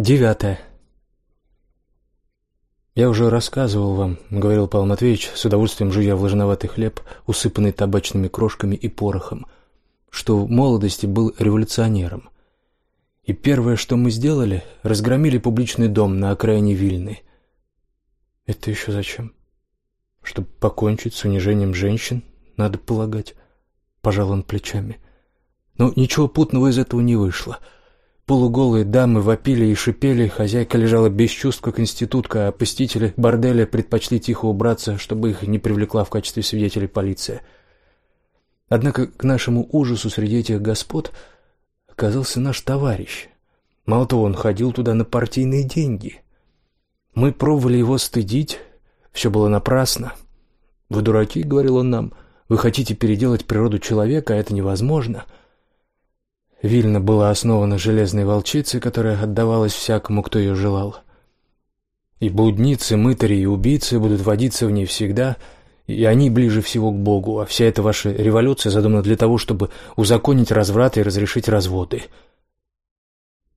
Девятое. «Я уже рассказывал вам», — говорил Павел Матвеевич, с удовольствием жуя влажноватый хлеб, усыпанный табачными крошками и порохом, что в молодости был революционером. И первое, что мы сделали, разгромили публичный дом на окраине Вильны. Это еще зачем? Чтобы покончить с унижением женщин, надо полагать. Пожал он плечами. Но ничего путного из этого не вышло. — Полуголые дамы вопили и шипели, хозяйка лежала без чувств, как институтка, а посетители борделя предпочли тихо убраться, чтобы их не привлекла в качестве свидетелей полиция. Однако к нашему ужасу среди этих господ оказался наш товарищ. Мало того, он ходил туда на партийные деньги. Мы пробовали его стыдить, все было напрасно. «Вы дураки», — говорил он нам, — «вы хотите переделать природу человека, а это невозможно». Вильна была основана железной волчицей, которая отдавалась всякому, кто ее желал. И блудницы, мытари и убийцы будут водиться в ней всегда, и они ближе всего к Богу, а вся эта ваша революция задумана для того, чтобы узаконить разврат и разрешить разводы.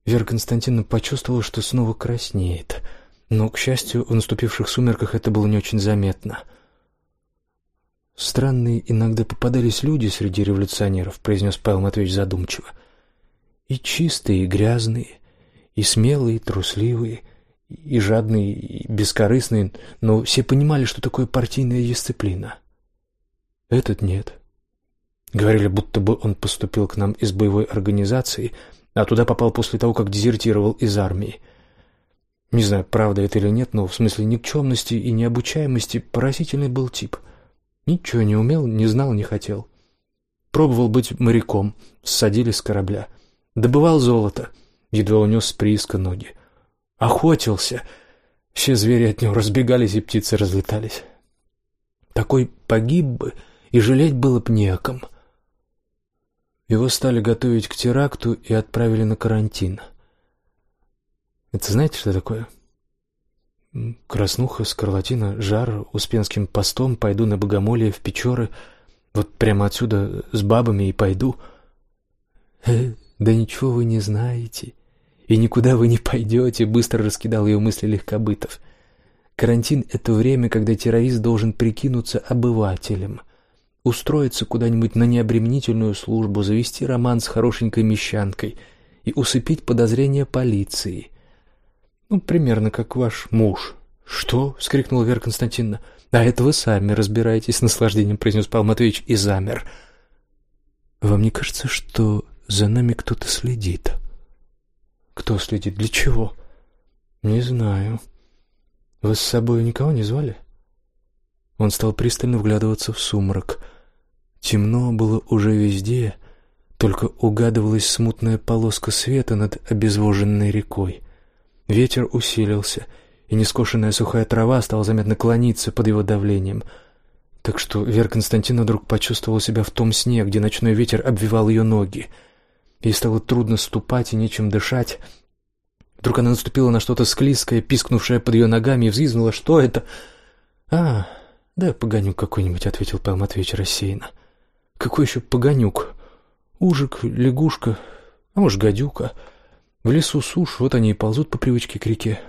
Вера Константиновна почувствовала, что снова краснеет, но, к счастью, в наступивших сумерках это было не очень заметно. «Странные иногда попадались люди среди революционеров», — произнес Павел Матвеевич задумчиво. — и чистые, и грязные, и смелые, и трусливые, и жадные, и бескорыстные, но все понимали, что такое партийная дисциплина. Этот нет. Говорили, будто бы он поступил к нам из боевой организации, а туда попал после того, как дезертировал из армии. Не знаю, правда это или нет, но в смысле никчемности и необучаемости поразительный был тип. Ничего не умел, не знал, не хотел. Пробовал быть моряком, ссадили с корабля — Добывал золото, едва унес с прииска ноги. Охотился. Все звери от него разбегались, и птицы разлетались. Такой погиб бы, и жалеть было б не о ком. Его стали готовить к теракту и отправили на карантин. Это знаете, что такое? Краснуха, скарлатина, жар, успенским постом пойду на богомолие в Печоры. Вот прямо отсюда с бабами и пойду. «Да ничего вы не знаете, и никуда вы не пойдете», — быстро раскидал ее мысли легкобытов. «Карантин — это время, когда террорист должен прикинуться обывателем, устроиться куда-нибудь на необременительную службу, завести роман с хорошенькой мещанкой и усыпить подозрения полиции. Ну, примерно как ваш муж». «Что?» — вскрикнула Вера Константиновна. «А это вы сами разбираетесь», — с наслаждением произнес Павел Матвеевич и замер. «Вам не кажется, что за нами кто-то следит. Кто следит? Для чего? Не знаю. Вы с собой никого не звали? Он стал пристально вглядываться в сумрак. Темно было уже везде, только угадывалась смутная полоска света над обезвоженной рекой. Ветер усилился, и нескошенная сухая трава стала заметно клониться под его давлением — так что Вера Константиновна вдруг почувствовала себя в том сне, где ночной ветер обвивал ее ноги. Ей стало трудно ступать и нечем дышать. Вдруг она наступила на что-то склизкое, пискнувшее под ее ногами, и взвизгнула. «Что это?» «А, да погонюк какой-нибудь», — ответил Павел Матвеевич рассеянно. «Какой еще погонюк? Ужик, лягушка, а может, гадюка. В лесу сушь, вот они и ползут по привычке к реке.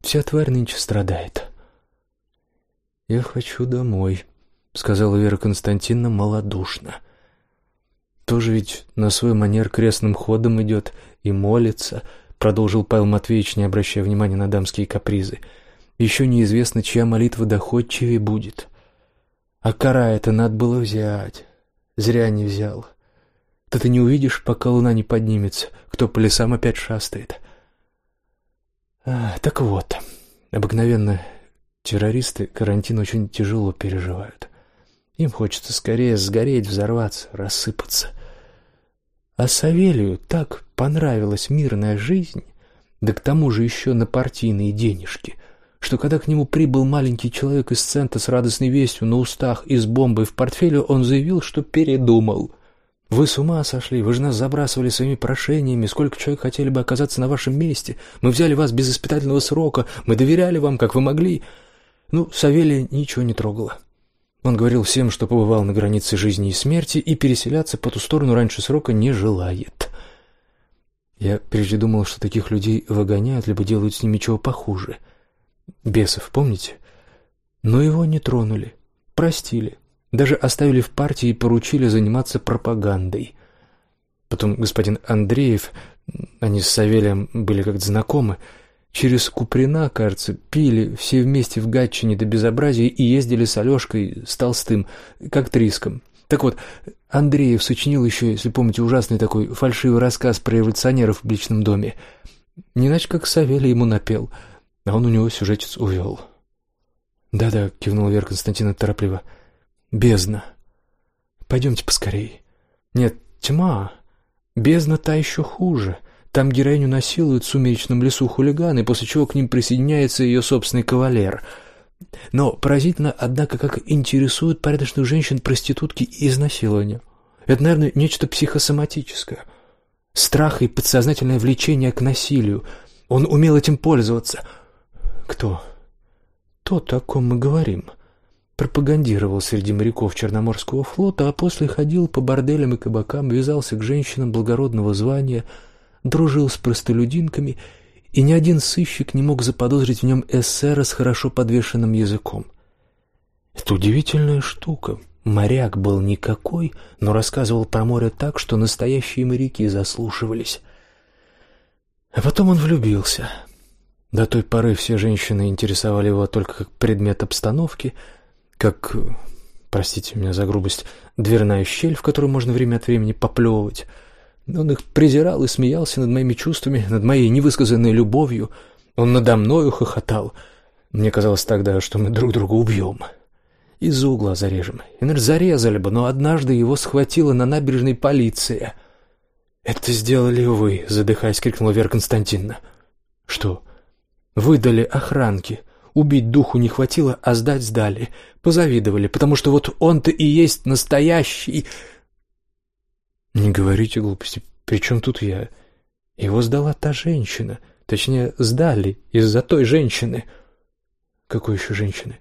Вся тварь нынче страдает». «Я хочу домой», — сказала Вера Константиновна малодушно. — тоже ведь на свой манер крестным ходом идет и молится, продолжил Павел Матвеевич, не обращая внимания на дамские капризы. Еще неизвестно, чья молитва доходчивее будет. А кора это надо было взять. Зря не взял. Да ты не увидишь, пока луна не поднимется, кто по лесам опять шастает. А, так вот, обыкновенно террористы карантин очень тяжело переживают. Им хочется скорее сгореть, взорваться, рассыпаться. А Савелию так понравилась мирная жизнь, да к тому же еще на партийные денежки, что когда к нему прибыл маленький человек из центра с радостной вестью на устах и с бомбой в портфеле, он заявил, что передумал. «Вы с ума сошли, вы же нас забрасывали своими прошениями, сколько человек хотели бы оказаться на вашем месте, мы взяли вас без испытательного срока, мы доверяли вам, как вы могли». Ну, Савелия ничего не трогала. Он говорил всем, что побывал на границе жизни и смерти и переселяться по ту сторону раньше срока не желает. Я прежде думал, что таких людей выгоняют, либо делают с ними чего похуже. Бесов, помните? Но его не тронули, простили, даже оставили в партии и поручили заниматься пропагандой. Потом господин Андреев, они с Савелием были как-то знакомы, через Куприна, кажется, пили все вместе в Гатчине до безобразия и ездили с Алешкой, с Толстым, как Триском. Так вот, Андреев сочинил еще, если помните, ужасный такой фальшивый рассказ про революционеров в публичном доме. Не иначе как Савелий ему напел, а он у него сюжетец увел. «Да-да», — кивнула Вера Константина торопливо. «Бездна. Пойдемте поскорей». «Нет, тьма. Бездна та еще хуже. Там героиню насилуют в сумеречном лесу хулиганы, после чего к ним присоединяется ее собственный кавалер — но поразительно, однако, как интересуют порядочных женщин проститутки и изнасилования. Это, наверное, нечто психосоматическое. Страх и подсознательное влечение к насилию. Он умел этим пользоваться. Кто? Тот, о ком мы говорим. Пропагандировал среди моряков Черноморского флота, а после ходил по борделям и кабакам, вязался к женщинам благородного звания, дружил с простолюдинками и ни один сыщик не мог заподозрить в нем эсера с хорошо подвешенным языком. Это удивительная штука. Моряк был никакой, но рассказывал про море так, что настоящие моряки заслушивались. А потом он влюбился. До той поры все женщины интересовали его только как предмет обстановки, как, простите меня за грубость, дверная щель, в которую можно время от времени поплевывать — он их презирал и смеялся над моими чувствами, над моей невысказанной любовью. Он надо мною хохотал. Мне казалось тогда, что мы друг друга убьем. Из-за угла зарежем. И, наверное, зарезали бы, но однажды его схватила на набережной полиция. «Это сделали вы», — задыхаясь, крикнула Вера Константиновна. «Что?» «Выдали охранки. Убить духу не хватило, а сдать сдали. Позавидовали, потому что вот он-то и есть настоящий...» «Не говорите глупости. При чем тут я? Его сдала та женщина. Точнее, сдали из-за той женщины». «Какой еще женщины?»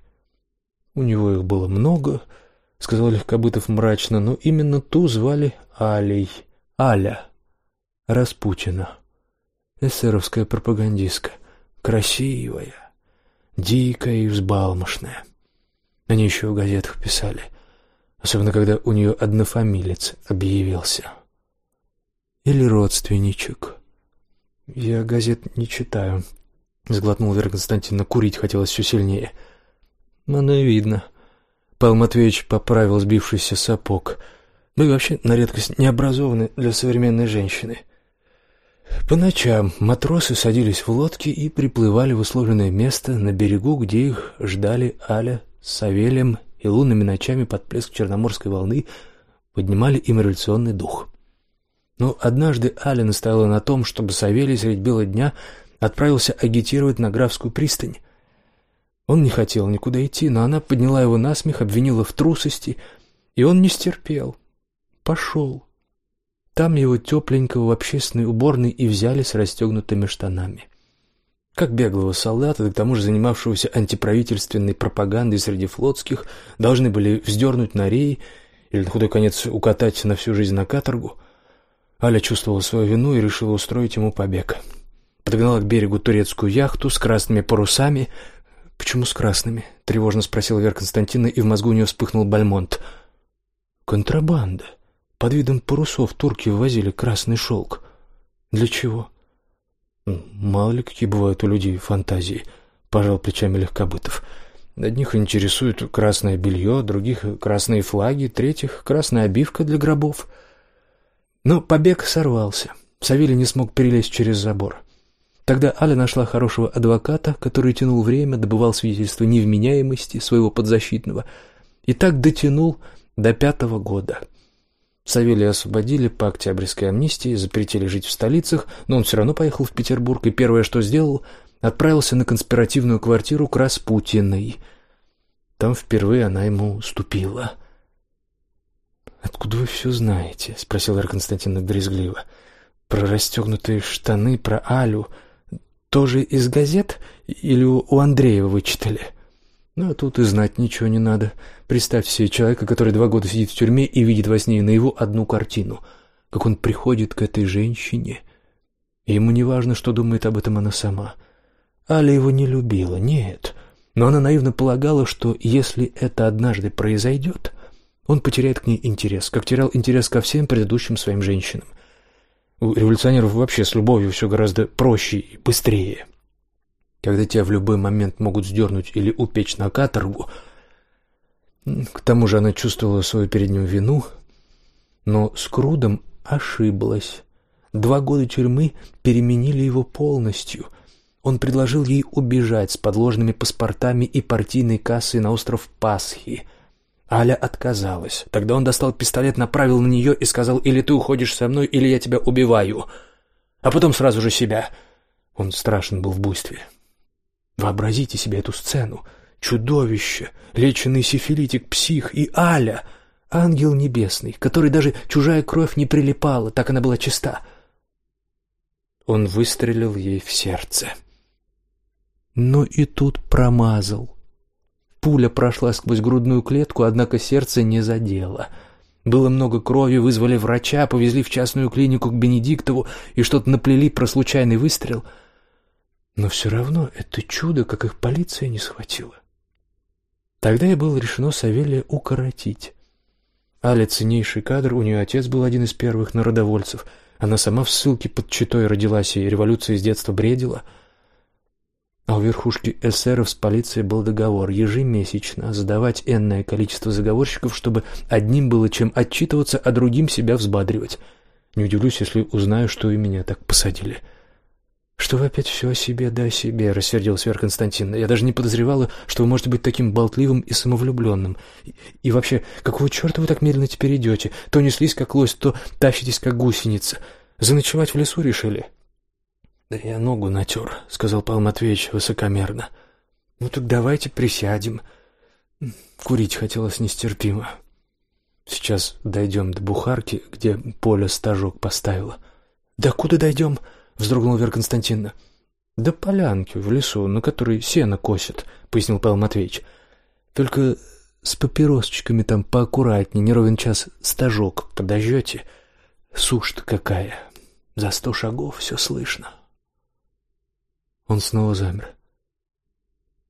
«У него их было много», — сказал Легкобытов мрачно, «но именно ту звали Алей. Аля. Распутина. Эсеровская пропагандистка. Красивая, дикая и взбалмошная. Они еще в газетах писали — особенно когда у нее однофамилец объявился. Или родственничек. Я газет не читаю. Сглотнул Вера Константиновна, курить хотелось все сильнее. Оно и видно. Павел Матвеевич поправил сбившийся сапог. Ну и вообще, на редкость, необразованный для современной женщины. По ночам матросы садились в лодки и приплывали в условленное место на берегу, где их ждали Аля с Савелем и лунными ночами под плеск черноморской волны поднимали им революционный дух. Но однажды Аля настояла на том, чтобы Савелий средь бела дня отправился агитировать на Графскую пристань. Он не хотел никуда идти, но она подняла его на смех, обвинила в трусости, и он не стерпел. Пошел. Там его тепленького в общественной уборной и взяли с расстегнутыми штанами. Как беглого солдата, да к тому же занимавшегося антиправительственной пропагандой среди флотских, должны были вздернуть на рей или, на худой конец, укатать на всю жизнь на каторгу. Аля чувствовала свою вину и решила устроить ему побег. Подогнала к берегу турецкую яхту с красными парусами. «Почему с красными?» — тревожно спросила Вера Константина, и в мозгу у нее вспыхнул Бальмонт. «Контрабанда. Под видом парусов турки ввозили красный шелк. Для чего?» Мало ли какие бывают у людей фантазии, пожал плечами Легкобытов. Одних интересует красное белье, других красные флаги, третьих красная обивка для гробов. Но побег сорвался. Савелий не смог перелезть через забор. Тогда Аля нашла хорошего адвоката, который тянул время, добывал свидетельство невменяемости своего подзащитного, и так дотянул до пятого года. Савелия освободили по Октябрьской амнистии, запретили жить в столицах, но он все равно поехал в Петербург, и первое, что сделал, отправился на конспиративную квартиру к Распутиной. Там впервые она ему уступила. «Откуда вы все знаете?» — спросил Эр Константиновна брезгливо. «Про расстегнутые штаны, про Алю. Тоже из газет или у Андреева вычитали?» Ну, а тут и знать ничего не надо. Представьте себе человека, который два года сидит в тюрьме и видит во сне наяву одну картину, как он приходит к этой женщине, ему не важно, что думает об этом она сама. Аля его не любила, нет. Но она наивно полагала, что если это однажды произойдет, он потеряет к ней интерес, как терял интерес ко всем предыдущим своим женщинам. У революционеров вообще с любовью все гораздо проще и быстрее. Когда тебя в любой момент могут сдернуть или упечь на каторгу. К тому же она чувствовала свою перед ним вину, но с Крудом ошиблась. Два года тюрьмы переменили его полностью. Он предложил ей убежать с подложными паспортами и партийной кассой на остров Пасхи. Аля отказалась. Тогда он достал пистолет, направил на нее и сказал «Или ты уходишь со мной, или я тебя убиваю». А потом сразу же себя. Он страшен был в буйстве. Вообразите себе эту сцену. Чудовище, леченый сифилитик, псих и Аля — ангел небесный, который даже чужая кровь не прилипала, так она была чиста. Он выстрелил ей в сердце. Но и тут промазал. Пуля прошла сквозь грудную клетку, однако сердце не задело. Было много крови, вызвали врача, повезли в частную клинику к Бенедиктову и что-то наплели про случайный выстрел. Но все равно это чудо, как их полиция не схватила. Тогда и было решено Савелия укоротить. Аля ценнейший кадр, у нее отец был один из первых народовольцев. Она сама в ссылке под Читой родилась и революции с детства бредила. А у верхушки эсеров с полицией был договор ежемесячно задавать энное количество заговорщиков, чтобы одним было чем отчитываться, а другим себя взбадривать. Не удивлюсь, если узнаю, что и меня так посадили. — «Что вы опять все о себе да о себе?» — рассердилась Вера Константиновна. «Я даже не подозревала, что вы можете быть таким болтливым и самовлюбленным. И, и вообще, какого черта вы так медленно теперь идете? То неслись, как лось, то тащитесь, как гусеница. Заночевать в лесу решили?» «Да я ногу натер», — сказал Павел Матвеевич высокомерно. «Ну так давайте присядем». Курить хотелось нестерпимо. Сейчас дойдем до бухарки, где Поля стажок поставила. «Да куда дойдем?» Вздрогнула Вера Константиновна. «Да полянки в лесу, на которой сено косят», — пояснил Павел Матвеевич. «Только с папиросочками там поаккуратнее, не ровен час стажок подожжете. Сушь-то какая, за сто шагов все слышно». Он снова замер.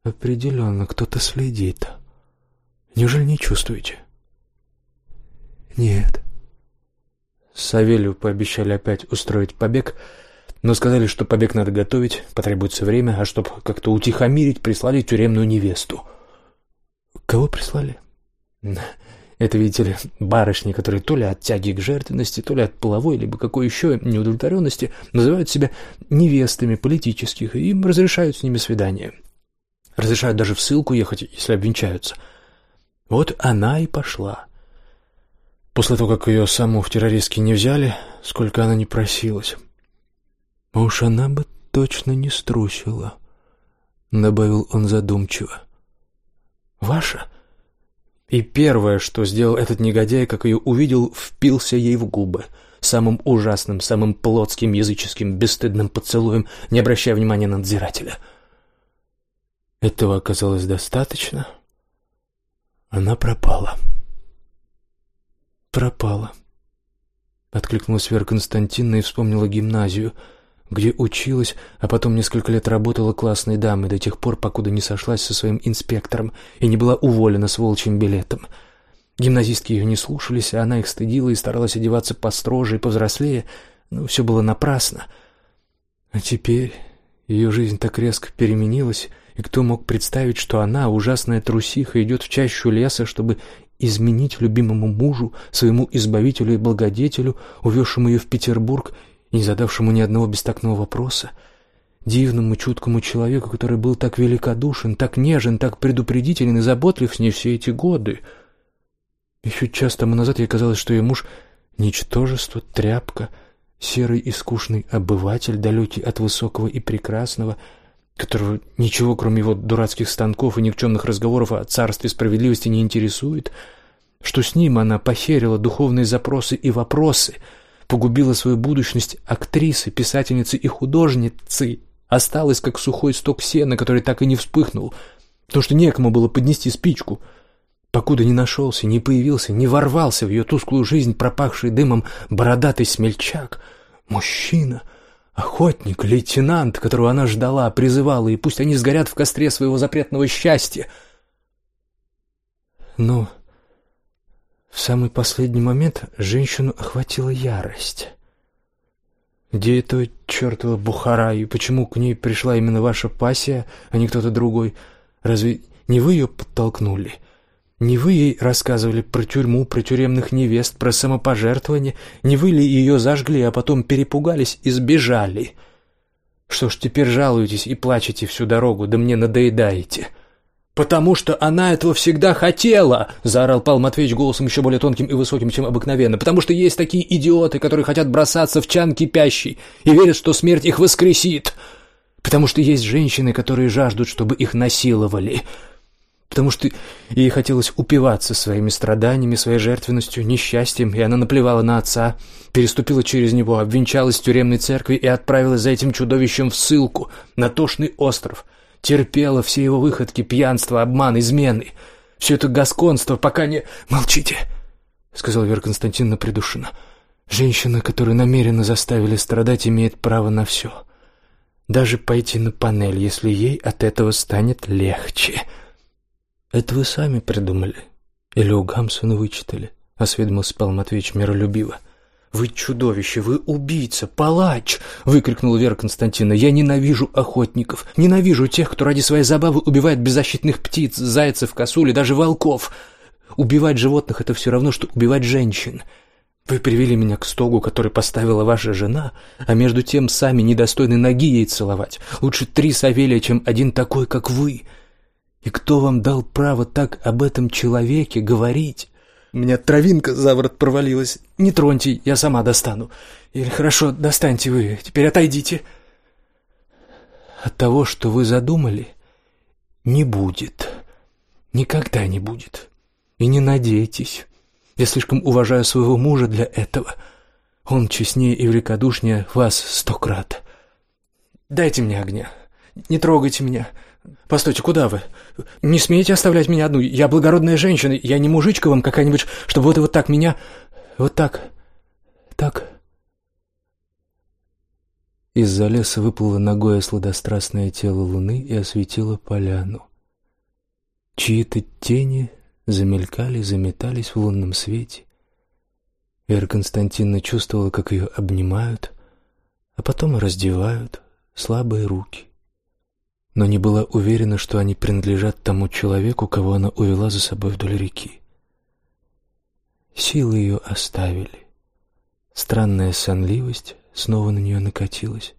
«Определенно, кто-то следит. Неужели не чувствуете?» «Нет». Савелью пообещали опять устроить побег — но сказали, что побег надо готовить, потребуется время, а чтобы как-то утихомирить, прислали тюремную невесту. Кого прислали? Это, видите ли, барышни, которые то ли от тяги к жертвенности, то ли от половой, либо какой еще неудовлетворенности называют себя невестами политических, и им разрешают с ними свидания. Разрешают даже в ссылку ехать, если обвенчаются. Вот она и пошла. После того, как ее саму в террористки не взяли, сколько она не просилась. А уж она бы точно не струсила, добавил он задумчиво. Ваша? И первое, что сделал этот негодяй, как ее увидел, впился ей в губы самым ужасным, самым плотским, языческим, бесстыдным поцелуем, не обращая внимания на надзирателя. Этого оказалось достаточно. Она пропала. Пропала. Откликнулась Вера Константиновна и вспомнила гимназию — где училась, а потом несколько лет работала классной дамой до тех пор, покуда не сошлась со своим инспектором и не была уволена с волчьим билетом. Гимназистки ее не слушались, а она их стыдила и старалась одеваться построже и повзрослее, но все было напрасно. А теперь ее жизнь так резко переменилась, и кто мог представить, что она, ужасная трусиха, идет в чащу леса, чтобы изменить любимому мужу, своему избавителю и благодетелю, увезшему ее в Петербург не задавшему ни одного бестактного вопроса, дивному чуткому человеку, который был так великодушен, так нежен, так предупредителен и заботлив с ней все эти годы. Еще час тому назад ей казалось, что ее муж — ничтожество, тряпка, серый и скучный обыватель, далекий от высокого и прекрасного, которого ничего, кроме его дурацких станков и никчемных разговоров о царстве справедливости не интересует, что с ним она похерила духовные запросы и вопросы — погубила свою будущность актрисы, писательницы и художницы, осталась как сухой сток сена, который так и не вспыхнул, потому что некому было поднести спичку. Покуда не нашелся, не появился, не ворвался в ее тусклую жизнь, пропахший дымом бородатый смельчак, мужчина, охотник, лейтенант, которого она ждала, призывала, и пусть они сгорят в костре своего запретного счастья. Но в самый последний момент женщину охватила ярость. Где это чертова Бухара, и почему к ней пришла именно ваша пассия, а не кто-то другой? Разве не вы ее подтолкнули? Не вы ей рассказывали про тюрьму, про тюремных невест, про самопожертвование? Не вы ли ее зажгли, а потом перепугались и сбежали? Что ж, теперь жалуетесь и плачете всю дорогу, да мне надоедаете?» «Потому что она этого всегда хотела!» — заорал Павел Матвеевич голосом еще более тонким и высоким, чем обыкновенно. «Потому что есть такие идиоты, которые хотят бросаться в чан кипящий и верят, что смерть их воскресит. Потому что есть женщины, которые жаждут, чтобы их насиловали. Потому что ей хотелось упиваться своими страданиями, своей жертвенностью, несчастьем, и она наплевала на отца, переступила через него, обвенчалась в тюремной церкви и отправилась за этим чудовищем в ссылку на тошный остров» терпела все его выходки, пьянство, обман, измены. Все это гасконство, пока не... «Молчите!» — сказал Вера Константиновна придушенно. «Женщина, которую намеренно заставили страдать, имеет право на все. Даже пойти на панель, если ей от этого станет легче». «Это вы сами придумали? Или у Гамсона вычитали?» — осведомился Павел Матвеевич миролюбиво. — «Вы чудовище, вы убийца, палач!» — выкрикнула Вера Константина. «Я ненавижу охотников, ненавижу тех, кто ради своей забавы убивает беззащитных птиц, зайцев, косуль и даже волков. Убивать животных — это все равно, что убивать женщин. Вы привели меня к стогу, который поставила ваша жена, а между тем сами недостойны ноги ей целовать. Лучше три Савелия, чем один такой, как вы. И кто вам дал право так об этом человеке говорить?» У меня травинка за ворот провалилась. Не троньте, я сама достану. Или хорошо, достаньте вы, теперь отойдите. От того, что вы задумали, не будет. Никогда не будет. И не надейтесь. Я слишком уважаю своего мужа для этого. Он честнее и великодушнее вас сто крат. Дайте мне огня. Не трогайте меня. «Постойте, куда вы? Не смеете оставлять меня одну? Я благородная женщина, я не мужичка вам какая-нибудь, чтобы вот и вот так меня... Вот так... так...» Из-за леса выплыло ногое сладострастное тело луны и осветило поляну. Чьи-то тени замелькали, заметались в лунном свете. Вера Константиновна чувствовала, как ее обнимают, а потом раздевают слабые руки но не была уверена, что они принадлежат тому человеку, кого она увела за собой вдоль реки. Силы ее оставили. Странная сонливость снова на нее накатилась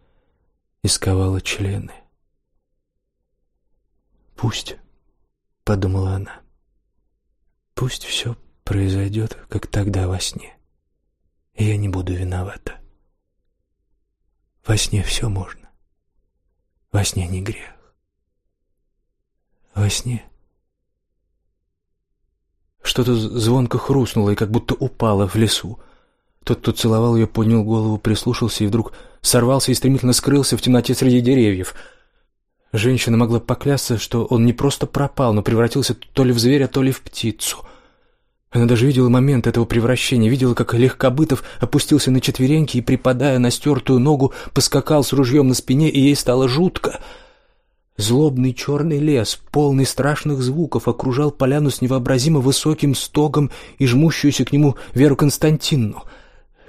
и сковала члены. «Пусть», — подумала она, — «пусть все произойдет, как тогда во сне, и я не буду виновата. Во сне все можно, во сне не грех». Во сне. Что-то звонко хрустнуло и как будто упало в лесу. Тот, кто целовал ее, поднял голову, прислушался и вдруг сорвался и стремительно скрылся в темноте среди деревьев. Женщина могла поклясться, что он не просто пропал, но превратился то ли в зверя, то ли в птицу. Она даже видела момент этого превращения, видела, как Легкобытов опустился на четвереньки и, припадая на стертую ногу, поскакал с ружьем на спине, и ей стало жутко — Злобный черный лес, полный страшных звуков, окружал поляну с невообразимо высоким стогом и жмущуюся к нему Веру Константинну.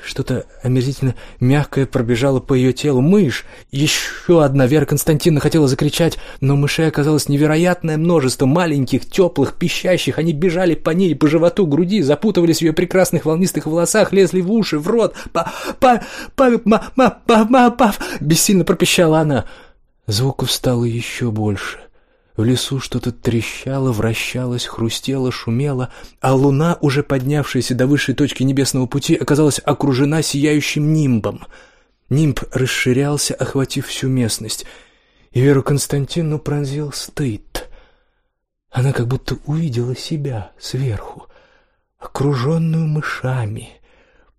Что-то омерзительно мягкое пробежало по ее телу. «Мышь!» Еще одна Вера Константиновна хотела закричать, но мышей оказалось невероятное множество, маленьких, теплых, пищащих. Они бежали по ней, по животу, груди, запутывались в ее прекрасных волнистых волосах, лезли в уши, в рот. «Па... па... па... ма... ма... па... ма... па...» Бессильно пропищала она. Звуков стало еще больше. В лесу что-то трещало, вращалось, хрустело, шумело, а луна, уже поднявшаяся до высшей точки небесного пути, оказалась окружена сияющим нимбом. Нимб расширялся, охватив всю местность, и Веру Константину пронзил стыд. Она как будто увидела себя сверху, окруженную мышами,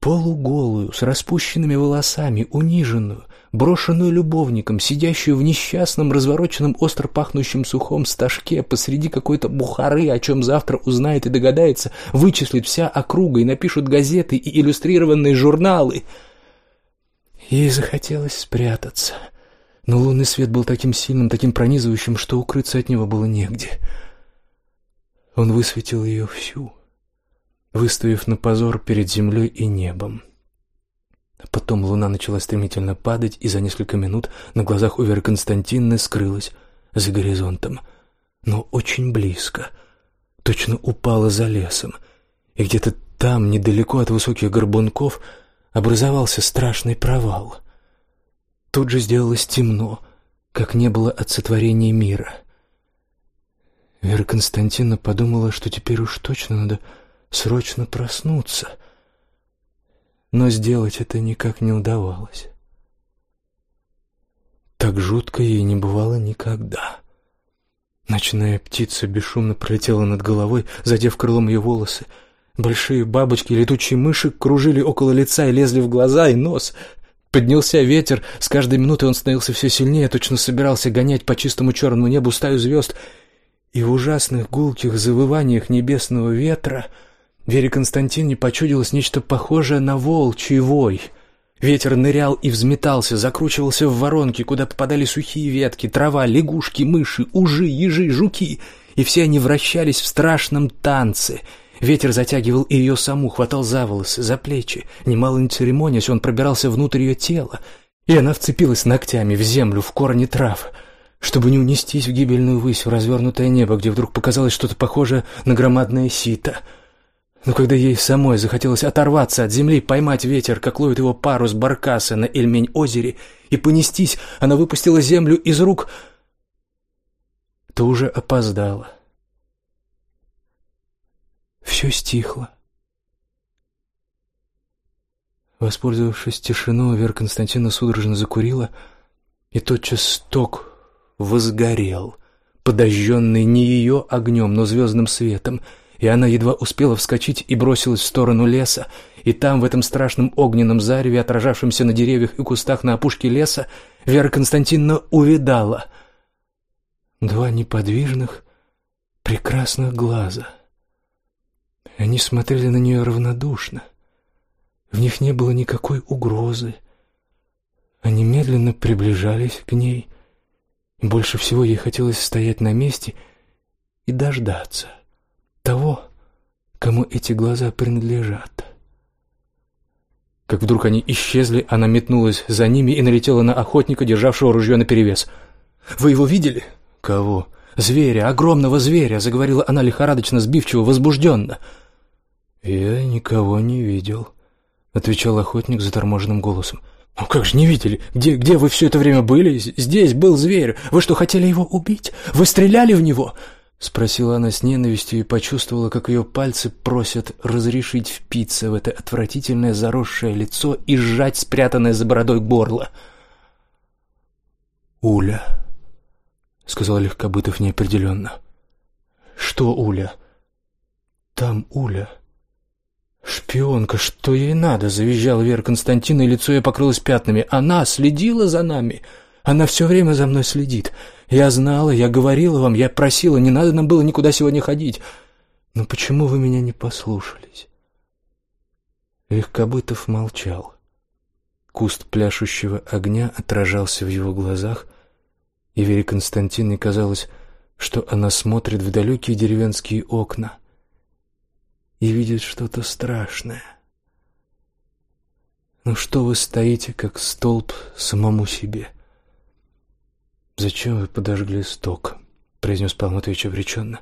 полуголую, с распущенными волосами, униженную, брошенную любовником, сидящую в несчастном, развороченном, остро пахнущем сухом стажке посреди какой-то бухары, о чем завтра узнает и догадается, вычислит вся округа и напишут газеты и иллюстрированные журналы. Ей захотелось спрятаться, но лунный свет был таким сильным, таким пронизывающим, что укрыться от него было негде. Он высветил ее всю, выставив на позор перед землей и небом. Потом луна начала стремительно падать, и за несколько минут на глазах у Веры Константиновны скрылась за горизонтом, но очень близко, точно упала за лесом, и где-то там, недалеко от высоких горбунков, образовался страшный провал. Тут же сделалось темно, как не было от сотворения мира. Вера Константиновна подумала, что теперь уж точно надо срочно проснуться — но сделать это никак не удавалось. Так жутко ей не бывало никогда. Ночная птица бесшумно пролетела над головой, задев крылом ее волосы. Большие бабочки, летучие мыши кружили около лица и лезли в глаза и нос. Поднялся ветер, с каждой минутой он становился все сильнее, точно собирался гонять по чистому черному небу стаю звезд, и в ужасных гулких завываниях небесного ветра — Вере Константиновне почудилось нечто похожее на волчий вой. Ветер нырял и взметался, закручивался в воронки, куда попадали сухие ветки, трава, лягушки, мыши, ужи, ежи, жуки, и все они вращались в страшном танце. Ветер затягивал ее саму, хватал за волосы, за плечи. Немало не церемонясь, он пробирался внутрь ее тела, и она вцепилась ногтями в землю, в корни трав, чтобы не унестись в гибельную высь, в развернутое небо, где вдруг показалось что-то похожее на громадное сито — но когда ей самой захотелось оторваться от земли, поймать ветер, как ловит его парус баркаса на Эльмень-озере, и понестись, она выпустила землю из рук, то уже опоздала. Все стихло. Воспользовавшись тишиной, Вера Константина судорожно закурила, и тотчас сток возгорел, подожженный не ее огнем, но звездным светом — и она едва успела вскочить и бросилась в сторону леса, и там, в этом страшном огненном зареве, отражавшемся на деревьях и кустах на опушке леса, Вера Константиновна увидала два неподвижных, прекрасных глаза. Они смотрели на нее равнодушно. В них не было никакой угрозы. Они медленно приближались к ней, больше всего ей хотелось стоять на месте и дождаться — того, кому эти глаза принадлежат. Как вдруг они исчезли, она метнулась за ними и налетела на охотника, державшего ружье наперевес. «Вы его видели?» «Кого?» «Зверя, огромного зверя!» — заговорила она лихорадочно, сбивчиво, возбужденно. «Я никого не видел», — отвечал охотник заторможенным голосом. «Ну как же не видели? Где, где вы все это время были? Здесь был зверь. Вы что, хотели его убить? Вы стреляли в него?» Спросила она с ненавистью и почувствовала, как ее пальцы просят разрешить впиться в это отвратительное заросшее лицо и сжать спрятанное за бородой горло. «Уля», — сказал Легкобытов неопределенно. «Что Уля?» «Там Уля». «Шпионка, что ей надо?» — завизжала Вера Константина, и лицо ее покрылось пятнами. «Она следила за нами. Она все время за мной следит. Я знала, я говорила вам, я просила, не надо нам было никуда сегодня ходить. Но почему вы меня не послушались?» Легкобытов молчал. Куст пляшущего огня отражался в его глазах, и Вере Константиновне казалось, что она смотрит в далекие деревенские окна и видит что-то страшное. «Ну что вы стоите, как столб самому себе?» «Зачем вы подожгли сток?» — произнес Павел Матвеевич обреченно.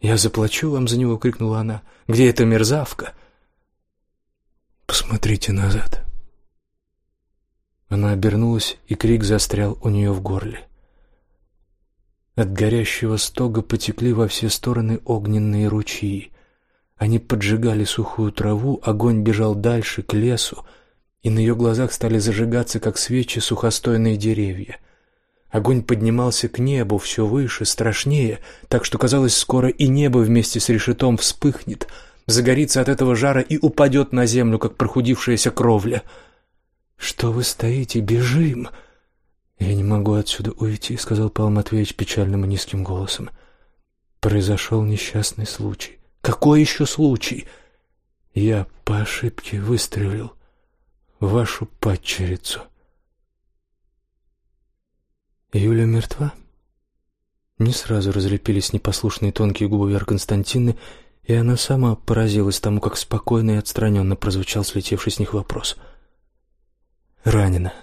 «Я заплачу вам за него!» — крикнула она. «Где эта мерзавка?» «Посмотрите назад!» Она обернулась, и крик застрял у нее в горле. От горящего стога потекли во все стороны огненные ручьи. Они поджигали сухую траву, огонь бежал дальше, к лесу, и на ее глазах стали зажигаться, как свечи, сухостойные деревья — Огонь поднимался к небу все выше, страшнее, так что казалось, скоро и небо вместе с решетом вспыхнет, загорится от этого жара и упадет на землю, как прохудившаяся кровля. «Что вы стоите? Бежим!» «Я не могу отсюда уйти», — сказал Павел Матвеевич печальным и низким голосом. «Произошел несчастный случай». «Какой еще случай?» «Я по ошибке выстрелил». вашу падчерицу. Юля мертва? Не сразу разлепились непослушные тонкие губы Веры Константины, и она сама поразилась тому, как спокойно и отстраненно прозвучал слетевший с них вопрос. «Ранена».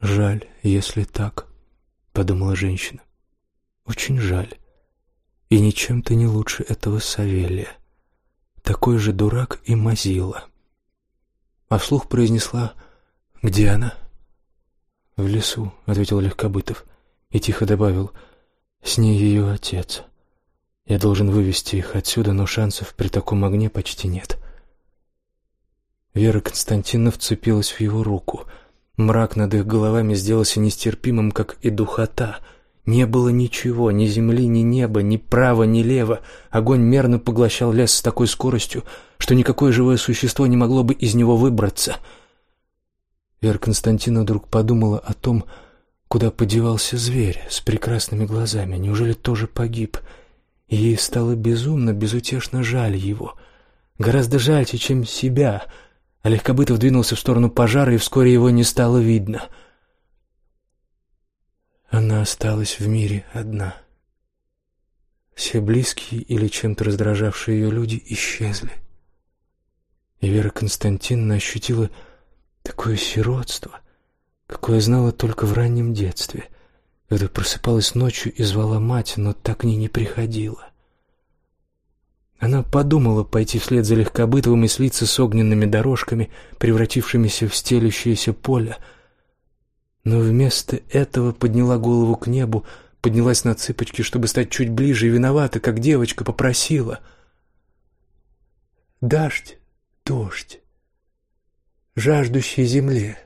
«Жаль, если так», — подумала женщина. «Очень жаль. И ничем ты не лучше этого Савелия. Такой же дурак и мазила». А вслух произнесла «Где она?» «В лесу», — ответил Легкобытов и тихо добавил «С ней ее отец. Я должен вывести их отсюда, но шансов при таком огне почти нет». Вера Константиновна вцепилась в его руку. Мрак над их головами сделался нестерпимым, как и духота. Не было ничего, ни земли, ни неба, ни права, ни лева. Огонь мерно поглощал лес с такой скоростью, что никакое живое существо не могло бы из него выбраться — Вера Константина вдруг подумала о том, куда подевался зверь с прекрасными глазами. Неужели тоже погиб? И ей стало безумно, безутешно жаль его. Гораздо жальче, чем себя. А Легкобытов двинулся в сторону пожара, и вскоре его не стало видно. Она осталась в мире одна. Все близкие или чем-то раздражавшие ее люди исчезли. И Вера Константиновна ощутила Такое сиротство, какое знала только в раннем детстве, когда просыпалась ночью и звала мать, но так к ней не приходила. Она подумала пойти вслед за Легкобытовым и слиться с огненными дорожками, превратившимися в стелющееся поле, но вместо этого подняла голову к небу, поднялась на цыпочки, чтобы стать чуть ближе, и виновата, как девочка попросила. «Дождь, дождь, жаждущей земле.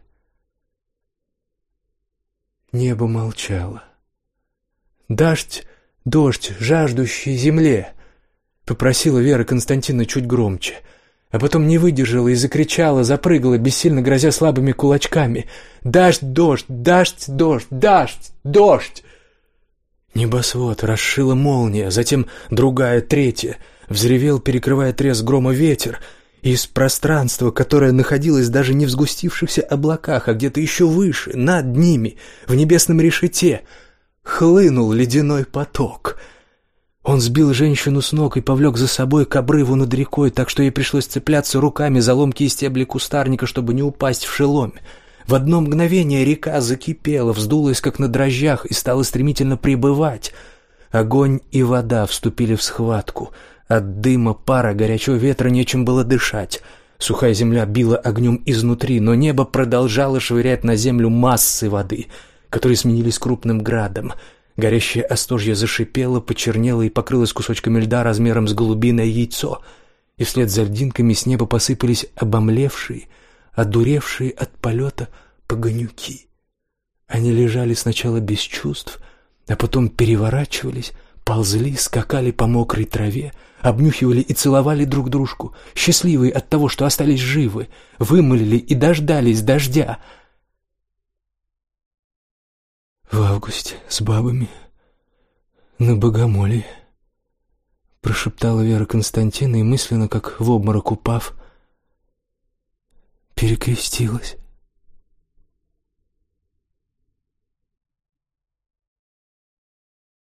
Небо молчало. «Дождь, дождь, жаждущей земле!» — попросила Вера Константина чуть громче, а потом не выдержала и закричала, запрыгала, бессильно грозя слабыми кулачками. «Дождь, дождь, дождь, дождь, дождь, дождь!» Небосвод расшила молния, затем другая, третья. Взревел, перекрывая треск грома ветер — из пространства, которое находилось даже не в сгустившихся облаках, а где-то еще выше, над ними, в небесном решете, хлынул ледяной поток. Он сбил женщину с ног и повлек за собой к обрыву над рекой, так что ей пришлось цепляться руками за ломкие стебли кустарника, чтобы не упасть в шеломь. В одно мгновение река закипела, вздулась, как на дрожжах, и стала стремительно прибывать. Огонь и вода вступили в схватку — от дыма, пара, горячего ветра нечем было дышать. Сухая земля била огнем изнутри, но небо продолжало швырять на землю массы воды, которые сменились крупным градом. Горящее остожье зашипело, почернело и покрылось кусочками льда размером с голубиное яйцо, и вслед за льдинками с неба посыпались обомлевшие, одуревшие от полета погонюки. Они лежали сначала без чувств, а потом переворачивались, ползли, скакали по мокрой траве, обнюхивали и целовали друг дружку, счастливые от того, что остались живы, вымолили и дождались дождя. В августе с бабами на богомолье прошептала Вера Константина и мысленно, как в обморок упав, перекрестилась.